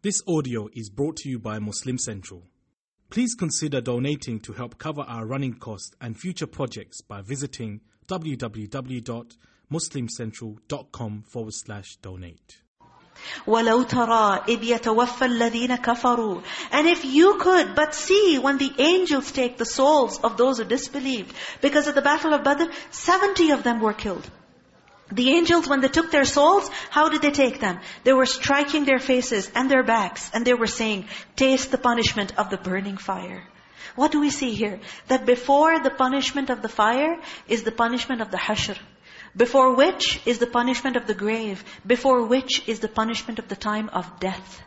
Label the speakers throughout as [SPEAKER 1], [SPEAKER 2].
[SPEAKER 1] This audio is brought to you by Muslim Central. Please consider donating to help cover our running costs and future projects by visiting www.muslimcentral.com forward slash donate.
[SPEAKER 2] وَلَوْ تَرَى إِذْ يَتَوَفَّى الَّذِينَ كَفَرُوا And if you could but see when the angels take the souls of those who disbelieved. Because at the battle of Badr, 70 of them were killed. The angels, when they took their souls, how did they take them? They were striking their faces and their backs, and they were saying, taste the punishment of the burning fire. What do we see here? That before the punishment of the fire is the punishment of the hashr. Before which is the punishment of the grave. Before which is the punishment of the time of death.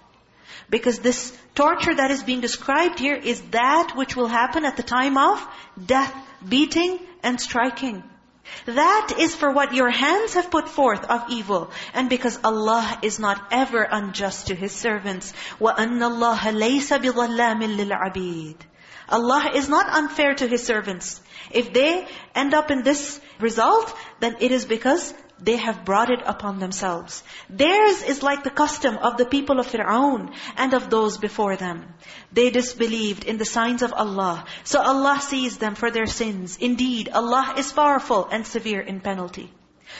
[SPEAKER 2] Because this torture that is being described here is that which will happen at the time of death, beating and striking. That is for what your hands have put forth of evil. And because Allah is not ever unjust to His servants. وَأَنَّ اللَّهَ لَيْسَ بِظَلَّامٍ لِلْعَبِيدِ Allah is not unfair to His servants. If they end up in this result, then it is because they have brought it upon themselves. Theirs is like the custom of the people of Fir'aun and of those before them. They disbelieved in the signs of Allah. So Allah sees them for their sins. Indeed, Allah is powerful and severe in penalty.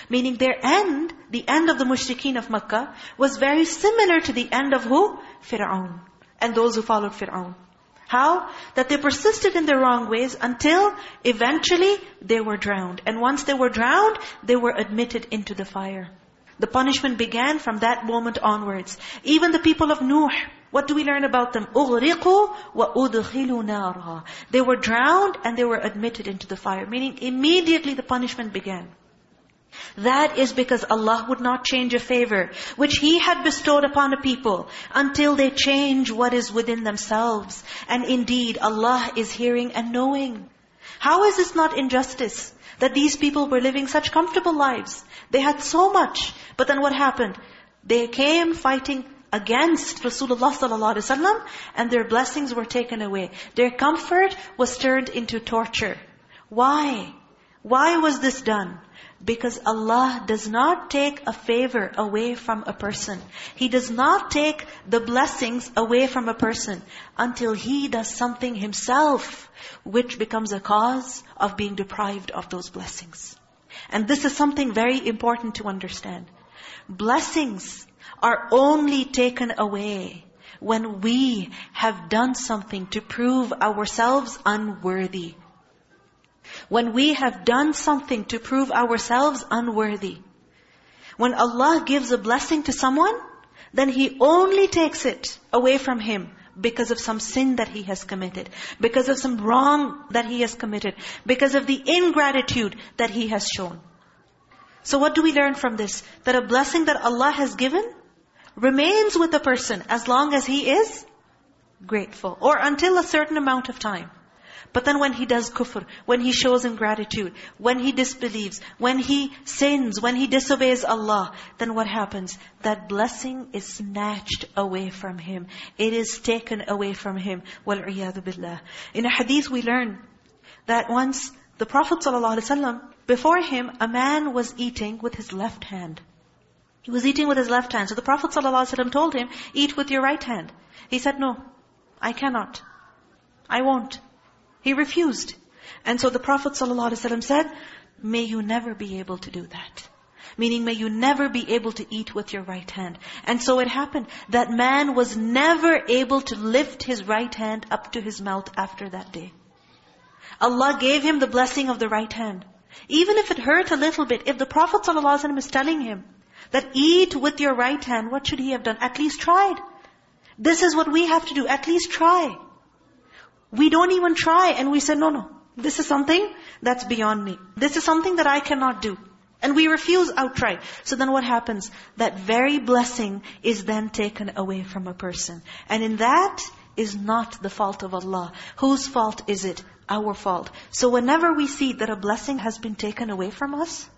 [SPEAKER 2] Meaning their end, the end of the mushrikeen of Makkah, was very similar to the end of who? Fir'aun. And those who followed Fir'aun. How? That they persisted in their wrong ways until eventually they were drowned. And once they were drowned, they were admitted into the fire. The punishment began from that moment onwards. Even the people of Nuh, what do we learn about them? أُغْرِقُوا وَأُدْخِلُوا نَارًا They were drowned and they were admitted into the fire. Meaning immediately the punishment began. That is because Allah would not change a favor which He had bestowed upon a people until they change what is within themselves. And indeed, Allah is hearing and knowing. How is this not injustice? That these people were living such comfortable lives. They had so much. But then what happened? They came fighting against Rasulullah ﷺ and their blessings were taken away. Their comfort was turned into torture. Why? Why was this done? Because Allah does not take a favor away from a person. He does not take the blessings away from a person until He does something Himself, which becomes a cause of being deprived of those blessings. And this is something very important to understand. Blessings are only taken away when we have done something to prove ourselves unworthy when we have done something to prove ourselves unworthy. When Allah gives a blessing to someone, then He only takes it away from him because of some sin that he has committed, because of some wrong that he has committed, because of the ingratitude that he has shown. So what do we learn from this? That a blessing that Allah has given remains with the person as long as he is grateful, or until a certain amount of time. But then when he does kufr, when he shows ingratitude, when he disbelieves, when he sins, when he disobeys Allah, then what happens? That blessing is snatched away from him. It is taken away from him. وَالْعِيَاذُ بِاللَّهِ In a hadith we learn that once the Prophet ﷺ, before him, a man was eating with his left hand. He was eating with his left hand. So the Prophet ﷺ told him, eat with your right hand. He said, no, I cannot. I won't. He refused. And so the Prophet ﷺ said, may you never be able to do that. Meaning, may you never be able to eat with your right hand. And so it happened. That man was never able to lift his right hand up to his mouth after that day. Allah gave him the blessing of the right hand. Even if it hurt a little bit, if the Prophet ﷺ is telling him that eat with your right hand, what should he have done? At least tried. This is what we have to do. At least try. We don't even try and we say, no, no. This is something that's beyond me. This is something that I cannot do. And we refuse outright. So then what happens? That very blessing is then taken away from a person. And in that is not the fault of Allah. Whose fault is it? Our fault. So whenever we see that a blessing has been taken away from us,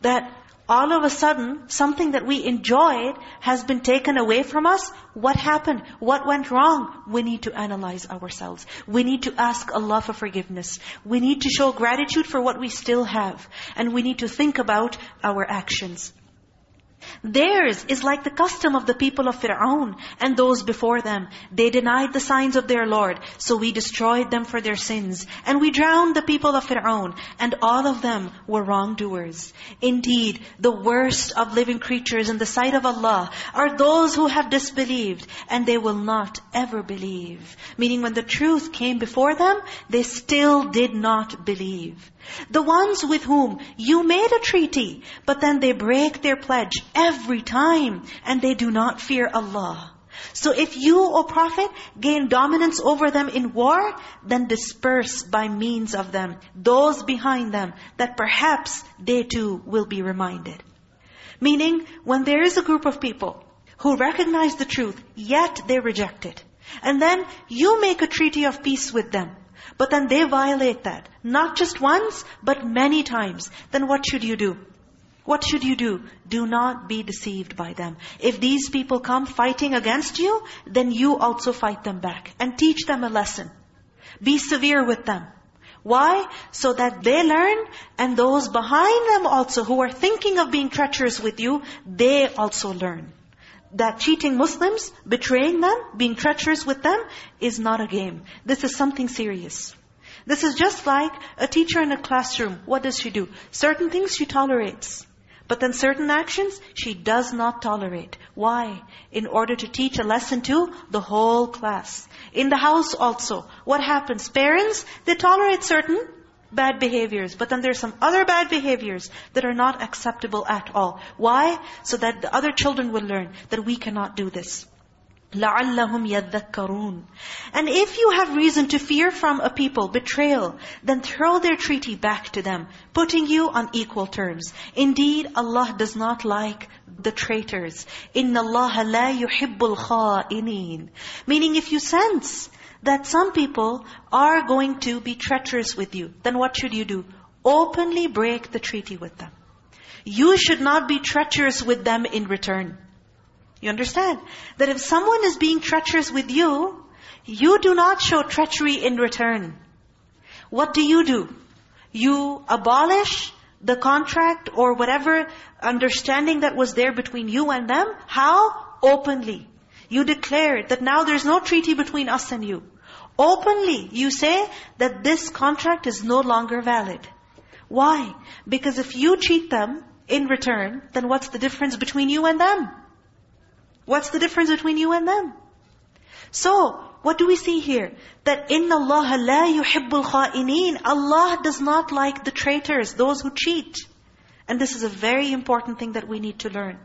[SPEAKER 2] that all of a sudden, something that we enjoyed has been taken away from us. What happened? What went wrong? We need to analyze ourselves. We need to ask Allah for forgiveness. We need to show gratitude for what we still have. And we need to think about our actions. Theirs is like the custom of the people of Fir'aun and those before them. They denied the signs of their Lord, so we destroyed them for their sins. And we drowned the people of Fir'aun, and all of them were wrongdoers. Indeed, the worst of living creatures in the sight of Allah are those who have disbelieved, and they will not ever believe. Meaning when the truth came before them, they still did not believe. The ones with whom you made a treaty, but then they break their pledge every time, and they do not fear Allah. So if you, O Prophet, gain dominance over them in war, then disperse by means of them those behind them, that perhaps they too will be reminded. Meaning, when there is a group of people who recognize the truth, yet they reject it, and then you make a treaty of peace with them, but then they violate that. Not just once, but many times. Then what should you do? What should you do? Do not be deceived by them. If these people come fighting against you, then you also fight them back. And teach them a lesson. Be severe with them. Why? So that they learn and those behind them also who are thinking of being treacherous with you, they also learn that cheating Muslims, betraying them, being treacherous with them, is not a game. This is something serious. This is just like a teacher in a classroom. What does she do? Certain things she tolerates. But then certain actions, she does not tolerate. Why? In order to teach a lesson to the whole class. In the house also, what happens? Parents, they tolerate certain bad behaviors. But then there's some other bad behaviors that are not acceptable at all. Why? So that the other children will learn that we cannot do this. لَعَلَّهُمْ يَذَّكَّرُونَ And if you have reason to fear from a people betrayal, then throw their treaty back to them, putting you on equal terms. Indeed, Allah does not like the traitors. إِنَّ اللَّهَ لَا يُحِبُّ الْخَائِنِينَ Meaning if you sense that some people are going to be treacherous with you, then what should you do? Openly break the treaty with them. You should not be treacherous with them in return. You understand? That if someone is being treacherous with you, you do not show treachery in return. What do you do? You abolish the contract or whatever understanding that was there between you and them. How? Openly. You declare that now there's no treaty between us and you. Openly, you say that this contract is no longer valid. Why? Because if you cheat them in return, then what's the difference between you and them? What's the difference between you and them? So, what do we see here? That in Allah la yuhibbul kha'ineen. Allah does not like the traitors, those who cheat. And this is a very important thing that we need to learn.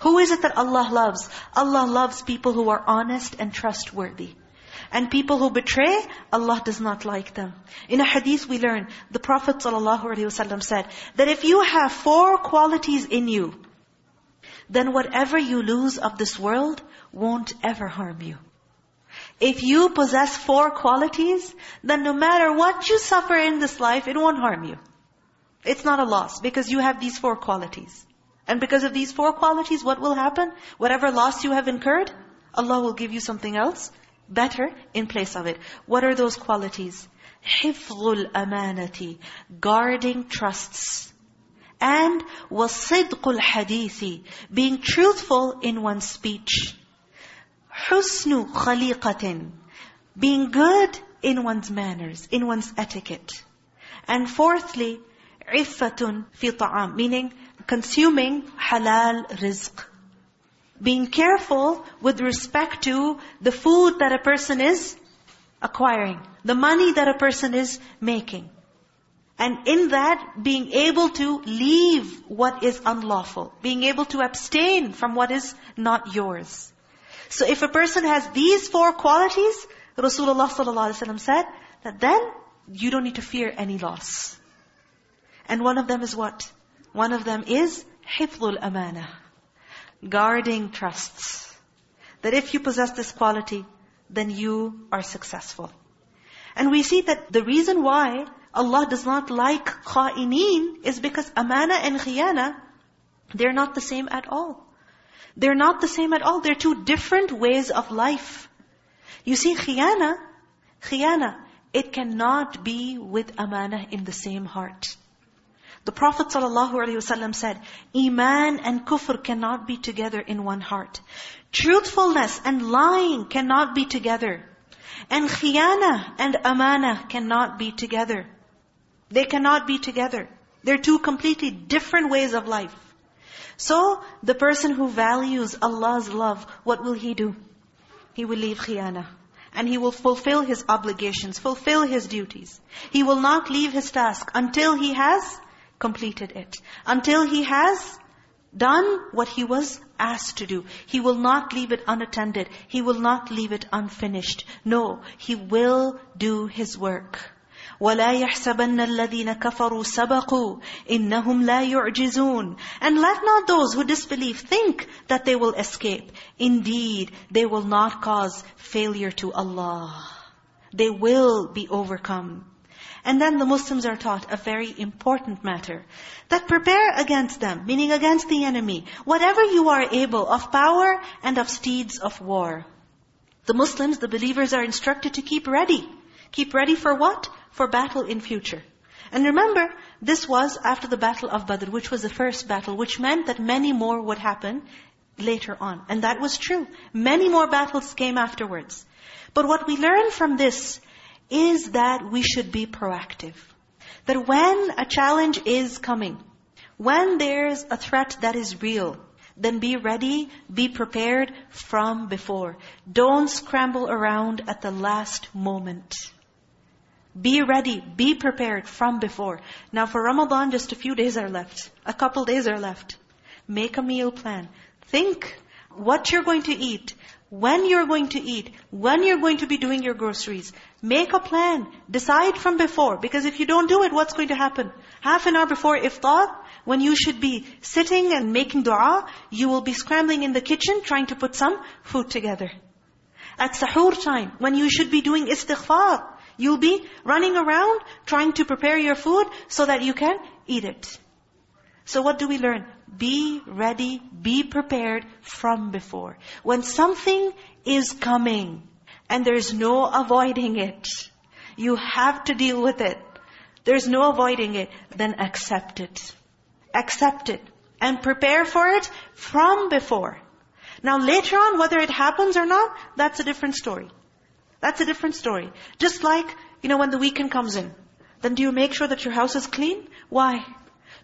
[SPEAKER 2] Who is it that Allah loves? Allah loves people who are honest and trustworthy. And people who betray, Allah does not like them. In a hadith we learn, the Prophet ﷺ said, that if you have four qualities in you, then whatever you lose of this world won't ever harm you. If you possess four qualities, then no matter what you suffer in this life, it won't harm you. It's not a loss because you have these four qualities. And because of these four qualities, what will happen? Whatever loss you have incurred, Allah will give you something else better in place of it. What are those qualities? حِفْظُ الْأَمَانَةِ Guarding trusts. And وَصِدْقُ الْحَدِيثِ Being truthful in one's speech. حُسْنُ خَلِيقَةٍ Being good in one's manners, in one's etiquette. And fourthly, عِفَّةٌ فِي طَعَامٍ Meaning consuming halal rizq. Being careful with respect to the food that a person is acquiring, the money that a person is making. And in that, being able to leave what is unlawful. Being able to abstain from what is not yours. So if a person has these four qualities, Rasulullah ﷺ said, that then you don't need to fear any loss. And one of them is what? One of them is hifdul amana, guarding trusts. That if you possess this quality, then you are successful. And we see that the reason why Allah does not like kha'ineen is because amana and khiyana, they're not the same at all. They're not the same at all. They're two different ways of life. You see, khiyana, khiyana, it cannot be with amana in the same heart. The Prophet ﷺ said, Iman and kufr cannot be together in one heart. Truthfulness and lying cannot be together. And khiyana and amana cannot be together. They cannot be together. They're two completely different ways of life. So, the person who values Allah's love, what will he do? He will leave khiyana. And he will fulfill his obligations, fulfill his duties. He will not leave his task until he has completed it. Until he has done what he was asked to do. He will not leave it unattended. He will not leave it unfinished. No, he will do his work. وَلَا يَحْسَبَنَّ الَّذِينَ كَفَرُوا سَبَقُوا إِنَّهُمْ لَا يُعْجِزُونَ And let not those who disbelieve think that they will escape. Indeed, they will not cause failure to Allah. They will be overcome. And then the Muslims are taught a very important matter. That prepare against them, meaning against the enemy, whatever you are able of power and of steeds of war. The Muslims, the believers are instructed to keep ready. Keep ready for what? For battle in future. And remember, this was after the battle of Badr, which was the first battle, which meant that many more would happen later on. And that was true. Many more battles came afterwards. But what we learn from this is that we should be proactive. That when a challenge is coming, when there's a threat that is real, then be ready, be prepared from before. Don't scramble around at the last moment. Be ready, be prepared from before. Now for Ramadan, just a few days are left. A couple days are left. Make a meal plan. Think what you're going to eat, when you're going to eat, when you're going to be doing your groceries. Make a plan. Decide from before. Because if you don't do it, what's going to happen? Half an hour before iftar, when you should be sitting and making dua, you will be scrambling in the kitchen trying to put some food together. At sahur time, when you should be doing istighfar, You'll be running around trying to prepare your food so that you can eat it. So what do we learn? Be ready, be prepared from before. When something is coming and there's no avoiding it, you have to deal with it. There's no avoiding it, then accept it. Accept it and prepare for it from before. Now later on, whether it happens or not, that's a different story. That's a different story. Just like, you know, when the weekend comes in, then do you make sure that your house is clean? Why?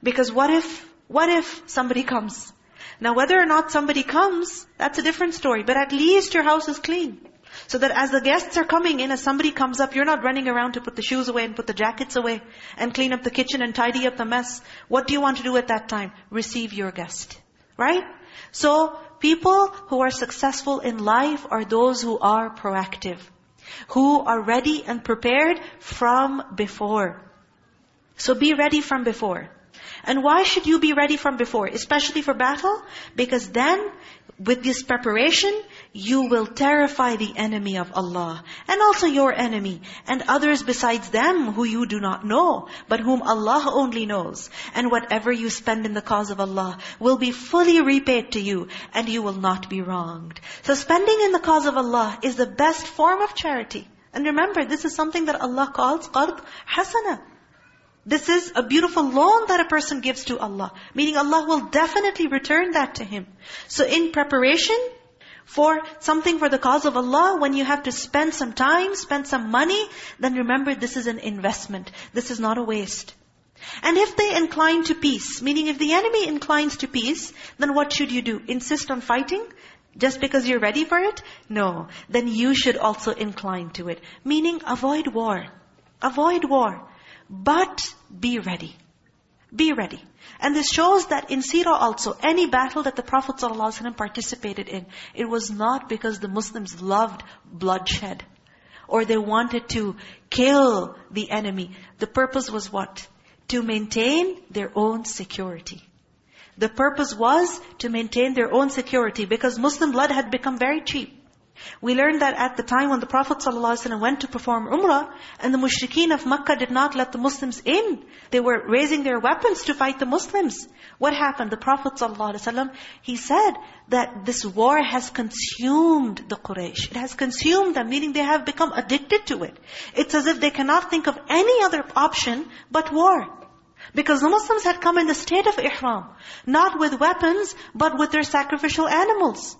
[SPEAKER 2] Because what if, what if somebody comes? Now whether or not somebody comes, that's a different story. But at least your house is clean. So that as the guests are coming in, as somebody comes up, you're not running around to put the shoes away and put the jackets away and clean up the kitchen and tidy up the mess. What do you want to do at that time? Receive your guest. Right? So, people who are successful in life are those who are proactive who are ready and prepared from before. So be ready from before. And why should you be ready from before? Especially for battle? Because then, with this preparation, you will terrify the enemy of Allah. And also your enemy. And others besides them who you do not know, but whom Allah only knows. And whatever you spend in the cause of Allah will be fully repaid to you, and you will not be wronged. So spending in the cause of Allah is the best form of charity. And remember, this is something that Allah calls qard hasana. This is a beautiful loan that a person gives to Allah. Meaning Allah will definitely return that to him. So in preparation for something for the cause of Allah, when you have to spend some time, spend some money, then remember this is an investment. This is not a waste. And if they incline to peace, meaning if the enemy inclines to peace, then what should you do? Insist on fighting? Just because you're ready for it? No. Then you should also incline to it. Meaning avoid war. Avoid war. But be ready. Be ready. And this shows that in Sirah also, any battle that the Prophet ﷺ participated in, it was not because the Muslims loved bloodshed. Or they wanted to kill the enemy. The purpose was what? To maintain their own security. The purpose was to maintain their own security because Muslim blood had become very cheap. We learned that at the time when the Prophet ﷺ went to perform Umrah, and the mushrikeen of Makkah did not let the Muslims in. They were raising their weapons to fight the Muslims. What happened? The Prophet ﷺ, he said that this war has consumed the Quraysh. It has consumed them, meaning they have become addicted to it. It's as if they cannot think of any other option but war. Because the Muslims had come in the state of ihram, not with weapons, but with their sacrificial animals.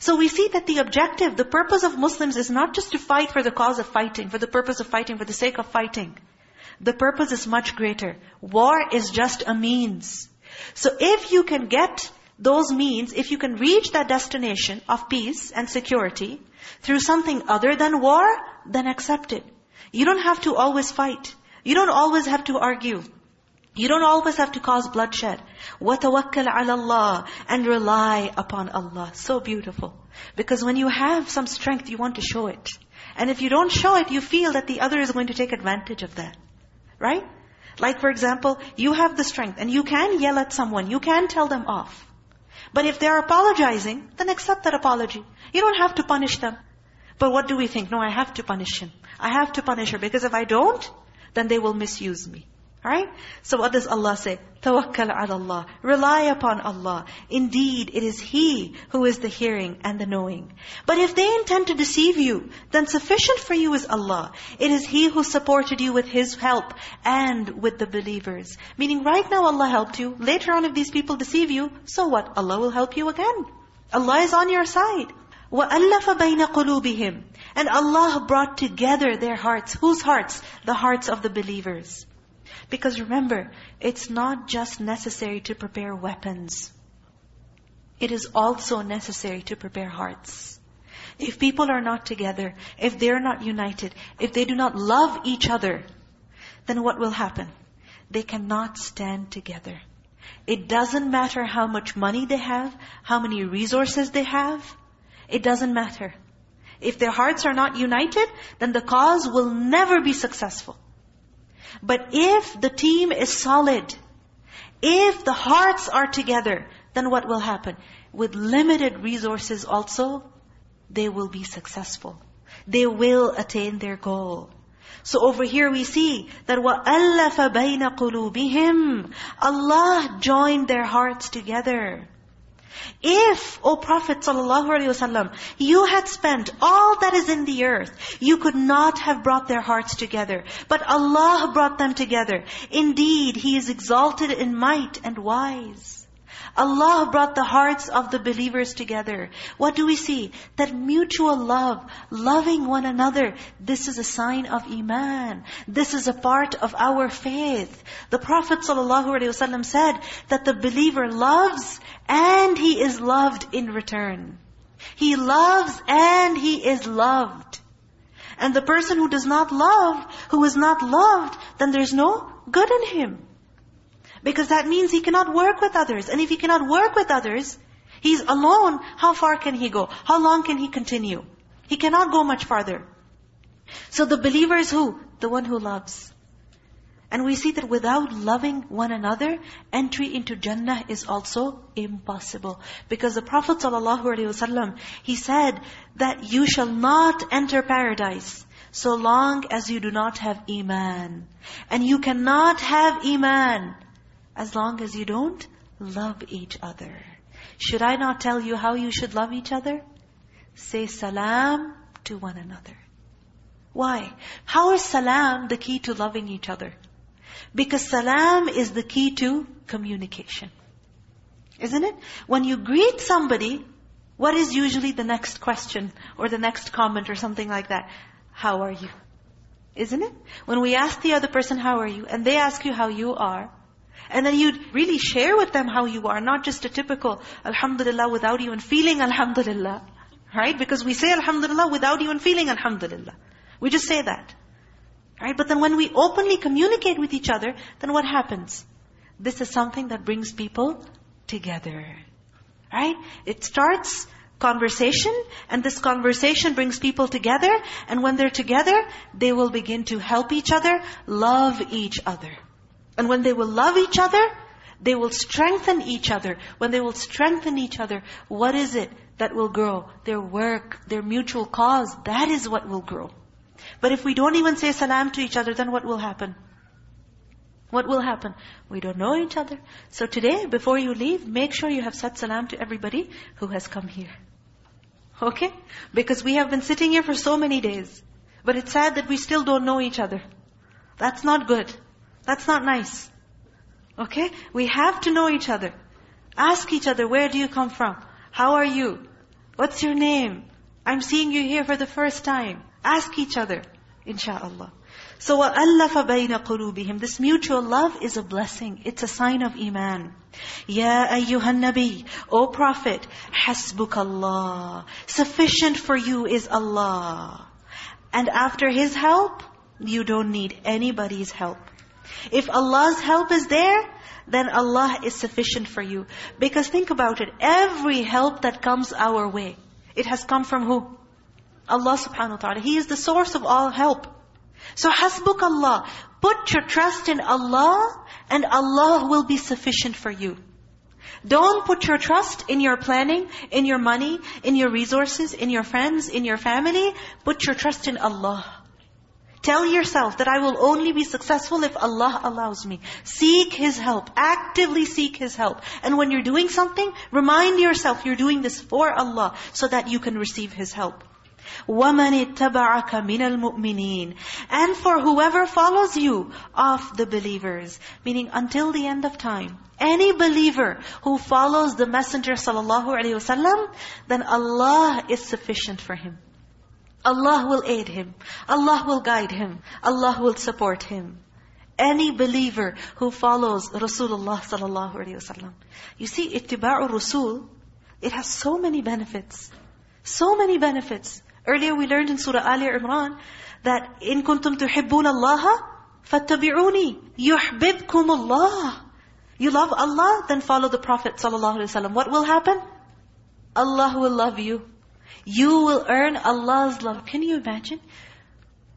[SPEAKER 2] So we see that the objective, the purpose of Muslims is not just to fight for the cause of fighting, for the purpose of fighting, for the sake of fighting. The purpose is much greater. War is just a means. So if you can get those means, if you can reach that destination of peace and security through something other than war, then accept it. You don't have to always fight. You don't always have to argue. You don't always have to cause bloodshed. وَتَوَكَّلْ عَلَى اللَّهِ And rely upon Allah. So beautiful. Because when you have some strength, you want to show it. And if you don't show it, you feel that the other is going to take advantage of that. Right? Like for example, you have the strength and you can yell at someone. You can tell them off. But if they're apologizing, then accept that apology. You don't have to punish them. But what do we think? No, I have to punish him. I have to punish her because if I don't, then they will misuse me. Alright? So what does Allah say? Tawakkal ala Allah. Rely upon Allah. Indeed, it is He who is the hearing and the knowing. But if they intend to deceive you, then sufficient for you is Allah. It is He who supported you with His help and with the believers. Meaning right now Allah helped you. Later on if these people deceive you, so what? Allah will help you again. Allah is on your side. وَأَلَّفَ بَيْنَ قُلُوبِهِمْ And Allah brought together their hearts. Whose hearts? The hearts of the believers. Because remember, it's not just necessary to prepare weapons. It is also necessary to prepare hearts. If people are not together, if they're not united, if they do not love each other, then what will happen? They cannot stand together. It doesn't matter how much money they have, how many resources they have. It doesn't matter. If their hearts are not united, then the cause will never be successful. But if the team is solid, if the hearts are together, then what will happen? With limited resources also, they will be successful. They will attain their goal. So over here we see that وَأَلَّفَ بَيْنَ قُلُوبِهِمْ Allah joined their hearts together. If, O Prophet ﷺ, you had spent all that is in the earth, you could not have brought their hearts together. But Allah brought them together. Indeed, He is exalted in might and wise. Allah brought the hearts of the believers together. What do we see? That mutual love, loving one another, this is a sign of Iman. This is a part of our faith. The Prophet ﷺ said that the believer loves and he is loved in return. He loves and he is loved. And the person who does not love, who is not loved, then there's no good in him. Because that means he cannot work with others. And if he cannot work with others, he's alone, how far can he go? How long can he continue? He cannot go much farther. So the believer is who? The one who loves. And we see that without loving one another, entry into Jannah is also impossible. Because the Prophet ﷺ, he said that you shall not enter paradise so long as you do not have Iman. And you cannot have Iman as long as you don't love each other. Should I not tell you how you should love each other? Say salam to one another. Why? How is salam the key to loving each other? Because salam is the key to communication. Isn't it? When you greet somebody, what is usually the next question or the next comment or something like that? How are you? Isn't it? When we ask the other person, how are you? And they ask you how you are. And then you'd really share with them how you are, not just a typical Alhamdulillah without even feeling Alhamdulillah. Right? Because we say Alhamdulillah without even feeling Alhamdulillah. We just say that. Right? But then when we openly communicate with each other, then what happens? This is something that brings people together. Right? It starts conversation, and this conversation brings people together, and when they're together, they will begin to help each other, love each other. And when they will love each other, they will strengthen each other. When they will strengthen each other, what is it that will grow? Their work, their mutual cause, that is what will grow. But if we don't even say salam to each other, then what will happen? What will happen? We don't know each other. So today, before you leave, make sure you have said salam to everybody who has come here. Okay? Because we have been sitting here for so many days. But it's sad that we still don't know each other. That's not good. That's not nice. Okay? We have to know each other. Ask each other, where do you come from? How are you? What's your name? I'm seeing you here for the first time. Ask each other, insha'Allah. So وَأَلَّفَ بَيْنَ قُلُوبِهِمْ This mutual love is a blessing. It's a sign of iman. Ya ayyuhan nabi, O Prophet, حَسْبُكَ Allah. Sufficient for you is Allah. And after His help, you don't need anybody's help. If Allah's help is there, then Allah is sufficient for you. Because think about it, every help that comes our way, it has come from who? Allah subhanahu wa ta'ala. He is the source of all help. So hasbuk Allah. Put your trust in Allah and Allah will be sufficient for you. Don't put your trust in your planning, in your money, in your resources, in your friends, in your family. Put your trust in Allah. Tell yourself that I will only be successful if Allah allows me. Seek His help. Actively seek His help. And when you're doing something, remind yourself you're doing this for Allah so that you can receive His help. وَمَنِ اتَّبَعَكَ مِنَ الْمُؤْمِنِينَ And for whoever follows you of the believers. Meaning until the end of time. Any believer who follows the Messenger sallallahu then Allah is sufficient for him. Allah will aid him. Allah will guide him. Allah will support him. Any believer who follows Rasulullah sallallahu alaihi wasallam. You see, ittiba'u Rasul, it has so many benefits. So many benefits. Earlier we learned in Surah Ali Imran that in kuntum tuhibbun Allah fattabi'uni yuhibbukum Allah. You love Allah, then follow the Prophet ﷺ. What will happen? Allah will love you. You will earn Allah's love. Can you imagine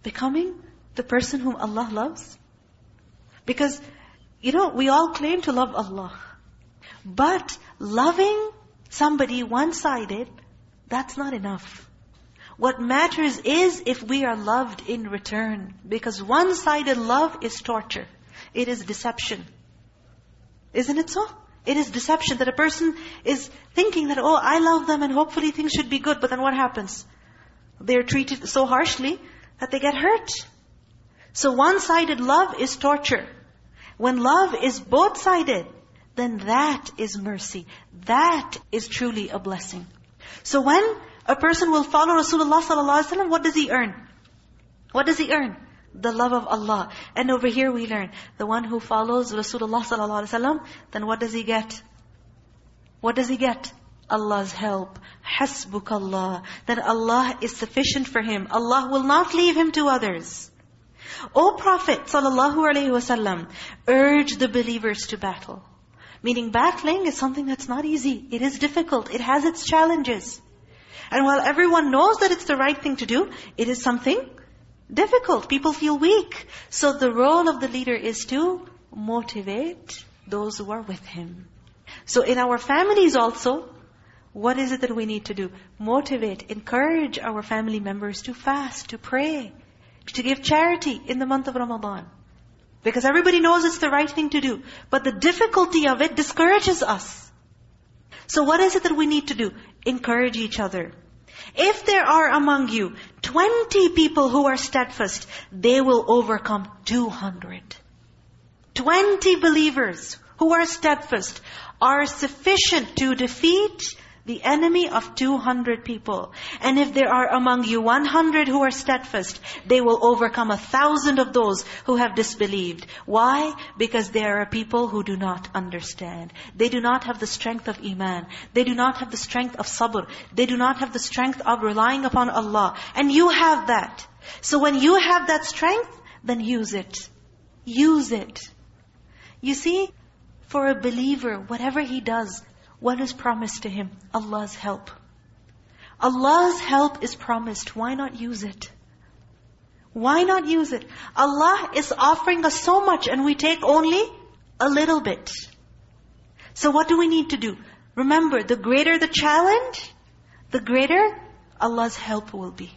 [SPEAKER 2] becoming the person whom Allah loves? Because, you know, we all claim to love Allah. But loving somebody one-sided, that's not enough. What matters is if we are loved in return. Because one-sided love is torture. It is deception. Isn't it so? It is deception that a person is thinking that, oh, I love them and hopefully things should be good. But then what happens? They're treated so harshly that they get hurt. So one-sided love is torture. When love is both-sided, then that is mercy. That is truly a blessing. So when a person will follow Rasulullah ﷺ, what does he earn? What does he earn? The love of Allah. And over here we learn, the one who follows Rasulullah ﷺ, then what does he get? What does he get? Allah's help. Hasbuk Allah. Then Allah is sufficient for him. Allah will not leave him to others. O Prophet ﷺ, urge the believers to battle. Meaning battling is something that's not easy. It is difficult. It has its challenges. And while everyone knows that it's the right thing to do, it is something difficult. People feel weak. So the role of the leader is to motivate those who are with him. So in our families also, what is it that we need to do? Motivate, encourage our family members to fast, to pray, to give charity in the month of Ramadan. Because everybody knows it's the right thing to do. But the difficulty of it discourages us. So what is it that we need to do? Encourage each other. If there are among you 20 people who are steadfast, they will overcome 200. 20 believers who are steadfast are sufficient to defeat the enemy of 200 people. And if there are among you 100 who are steadfast, they will overcome a thousand of those who have disbelieved. Why? Because there are people who do not understand. They do not have the strength of iman. They do not have the strength of sabr. They do not have the strength of relying upon Allah. And you have that. So when you have that strength, then use it. Use it. You see, for a believer, whatever he does, what is promised to him? Allah's help. Allah's help is promised. Why not use it? Why not use it? Allah is offering us so much and we take only a little bit. So what do we need to do? Remember, the greater the challenge, the greater Allah's help will be.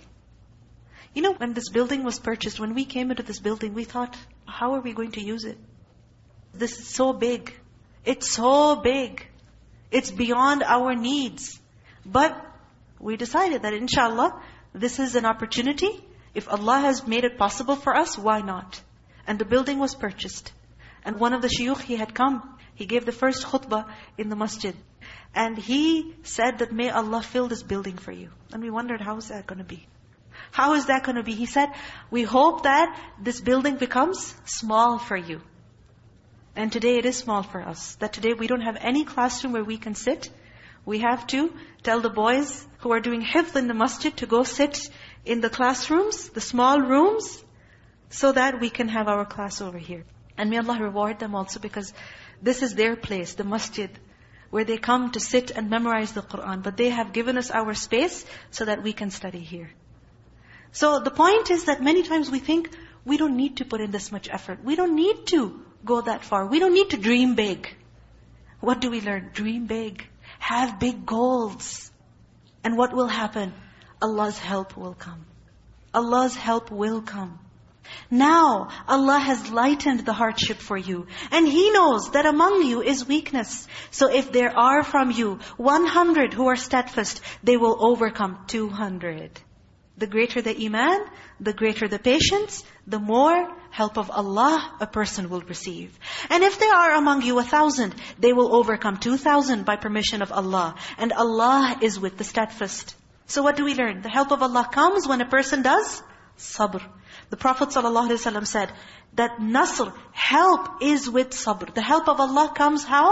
[SPEAKER 2] You know, when this building was purchased, when we came into this building, we thought, how are we going to use it? This is so big. It's so big. It's beyond our needs. But we decided that inshallah, this is an opportunity. If Allah has made it possible for us, why not? And the building was purchased. And one of the shuyukh, he had come. He gave the first khutbah in the masjid. And he said that, may Allah fill this building for you. And we wondered, how is that going to be? How is that going to be? He said, we hope that this building becomes small for you. And today it is small for us. That today we don't have any classroom where we can sit. We have to tell the boys who are doing hifz in the masjid to go sit in the classrooms, the small rooms, so that we can have our class over here. And may Allah reward them also because this is their place, the masjid, where they come to sit and memorize the Qur'an. But they have given us our space so that we can study here. So the point is that many times we think, we don't need to put in this much effort. We don't need to go that far. We don't need to dream big. What do we learn? Dream big. Have big goals. And what will happen? Allah's help will come. Allah's help will come. Now, Allah has lightened the hardship for you. And He knows that among you is weakness. So if there are from you 100 who are steadfast, they will overcome 200. The greater the iman, the greater the patience, the more help of Allah a person will receive. And if there are among you a thousand, they will overcome two thousand by permission of Allah. And Allah is with the steadfast. So what do we learn? The help of Allah comes when a person does sabr. The Prophet ﷺ said that nasr, help is with sabr. The help of Allah comes how?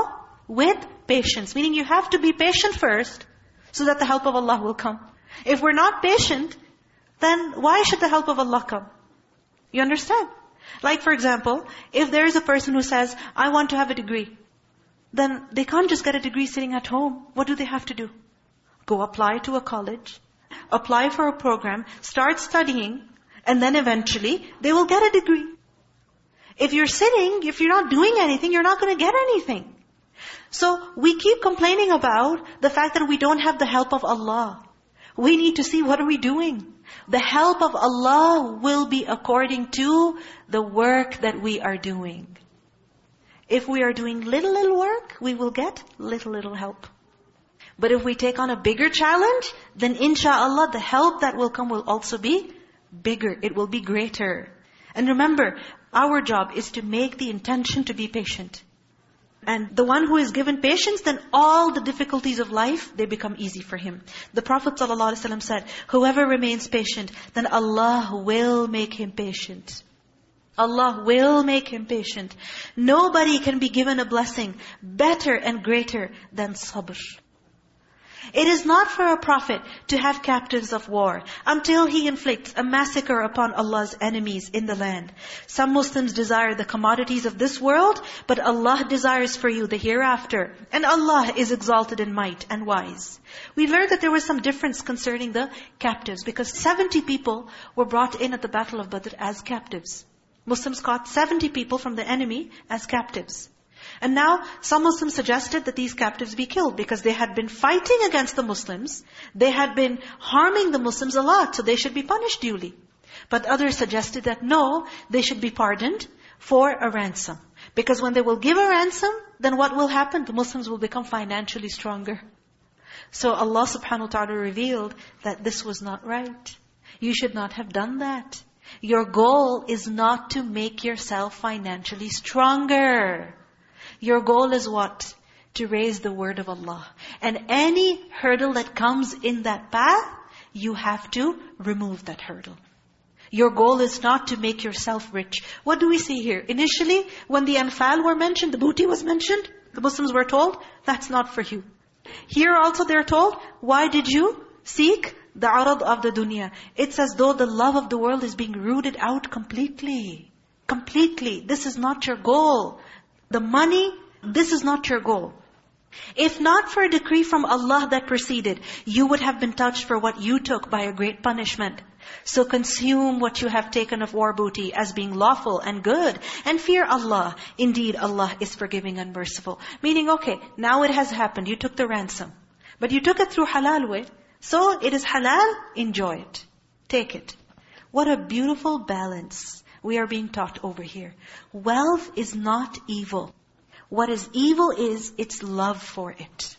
[SPEAKER 2] With patience. Meaning you have to be patient first so that the help of Allah will come. If we're not patient, then why should the help of Allah come? You understand? Like for example, if there is a person who says, I want to have a degree, then they can't just get a degree sitting at home. What do they have to do? Go apply to a college, apply for a program, start studying, and then eventually they will get a degree. If you're sitting, if you're not doing anything, you're not going to get anything. So we keep complaining about the fact that we don't have the help of Allah. We need to see what are we doing. The help of Allah will be according to the work that we are doing. If we are doing little, little work, we will get little, little help. But if we take on a bigger challenge, then insha'Allah, the help that will come will also be bigger. It will be greater. And remember, our job is to make the intention to be patient. And the one who is given patience, then all the difficulties of life, they become easy for him. The Prophet ﷺ said, whoever remains patient, then Allah will make him patient. Allah will make him patient. Nobody can be given a blessing better and greater than sabr. It is not for a prophet to have captives of war until he inflicts a massacre upon Allah's enemies in the land. Some Muslims desire the commodities of this world, but Allah desires for you the hereafter. And Allah is exalted in might and wise. We learned that there was some difference concerning the captives because 70 people were brought in at the Battle of Badr as captives. Muslims caught 70 people from the enemy as captives. And now some Muslims suggested that these captives be killed because they had been fighting against the Muslims. They had been harming the Muslims a lot, so they should be punished duly. But others suggested that no, they should be pardoned for a ransom. Because when they will give a ransom, then what will happen? The Muslims will become financially stronger. So Allah subhanahu wa ta'ala revealed that this was not right. You should not have done that. Your goal is not to make yourself financially stronger. Your goal is what? To raise the word of Allah. And any hurdle that comes in that path, you have to remove that hurdle. Your goal is not to make yourself rich. What do we see here? Initially, when the anfal were mentioned, the booty was mentioned, the Muslims were told, that's not for you. Here also they're told, why did you seek the arad of the dunya? It's as though the love of the world is being rooted out completely. Completely. This is not your goal. The money, this is not your goal. If not for a decree from Allah that preceded, you would have been touched for what you took by a great punishment. So consume what you have taken of war booty as being lawful and good. And fear Allah. Indeed, Allah is forgiving and merciful. Meaning, okay, now it has happened. You took the ransom. But you took it through halal way. So it is halal, enjoy it. Take it. What a beautiful balance we are being taught over here. Wealth is not evil. What is evil is its love for it.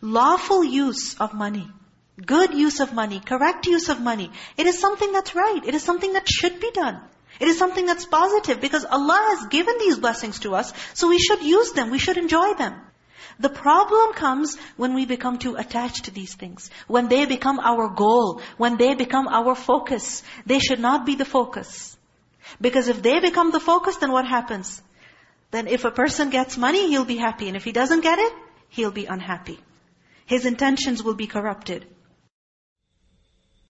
[SPEAKER 2] Lawful use of money, good use of money, correct use of money, it is something that's right. It is something that should be done. It is something that's positive because Allah has given these blessings to us, so we should use them, we should enjoy them. The problem comes when we become too attached to these things. When they become our goal, when they become our focus. They should not be the focus. Because if they become the focus, then what happens? Then if a person gets money, he'll be happy. And if he doesn't get it, he'll be unhappy. His intentions will be corrupted.